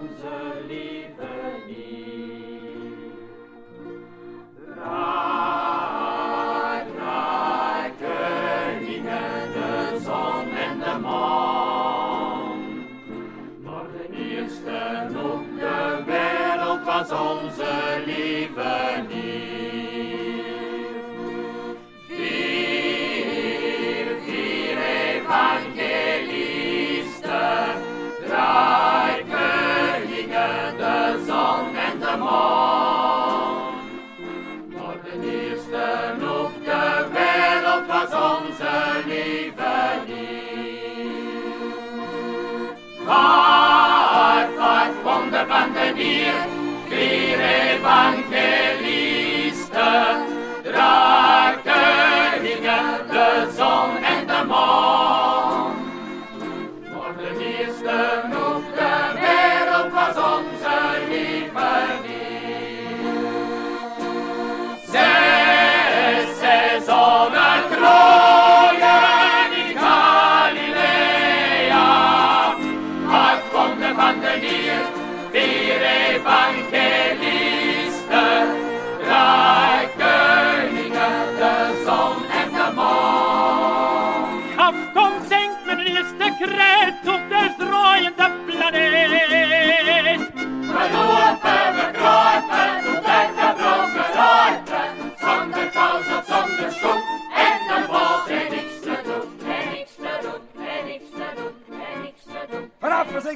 comes de van de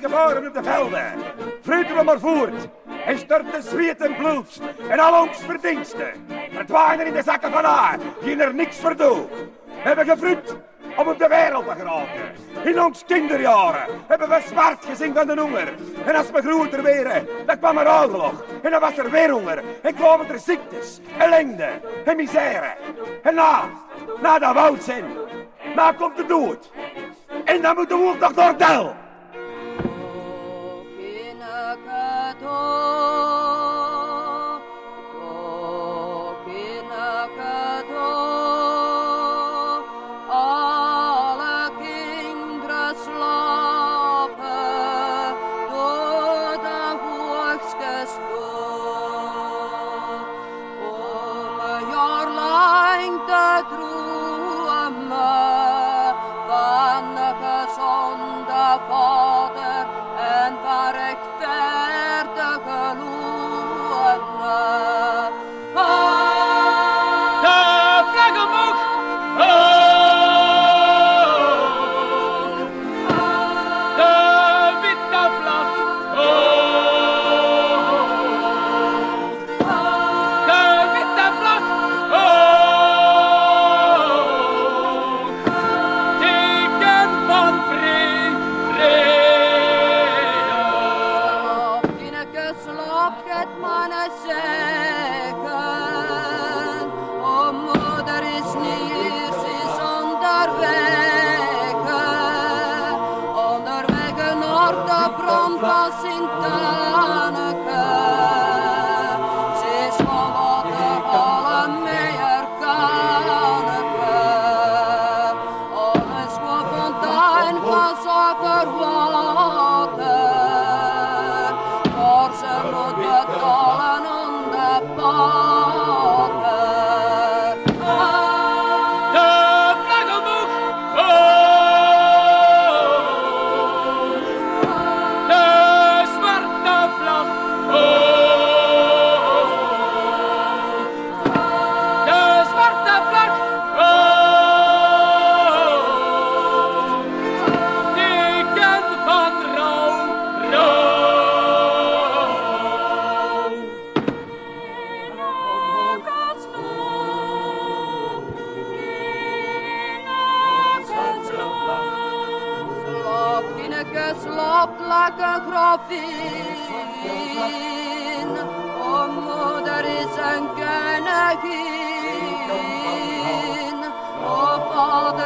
Geboren op de velden, fruiten we maar voort. En storten zweet en bloed en al ons verdiensten. Verdwijnen in de zakken van haar, die er niks voor doen. We hebben gevruid om op de wereld te geraken. In ons kinderjaren hebben we zwart gezien van de honger. En als we groter werden, dan kwam er oorlog. En dan was er weer honger. En kwamen er ziektes, ellende en misère. En na, na dat woud zijn, na komt de dood. En dan moet de wolf nog door milagros. slap like a coffin. O mother is een koningin. O vader.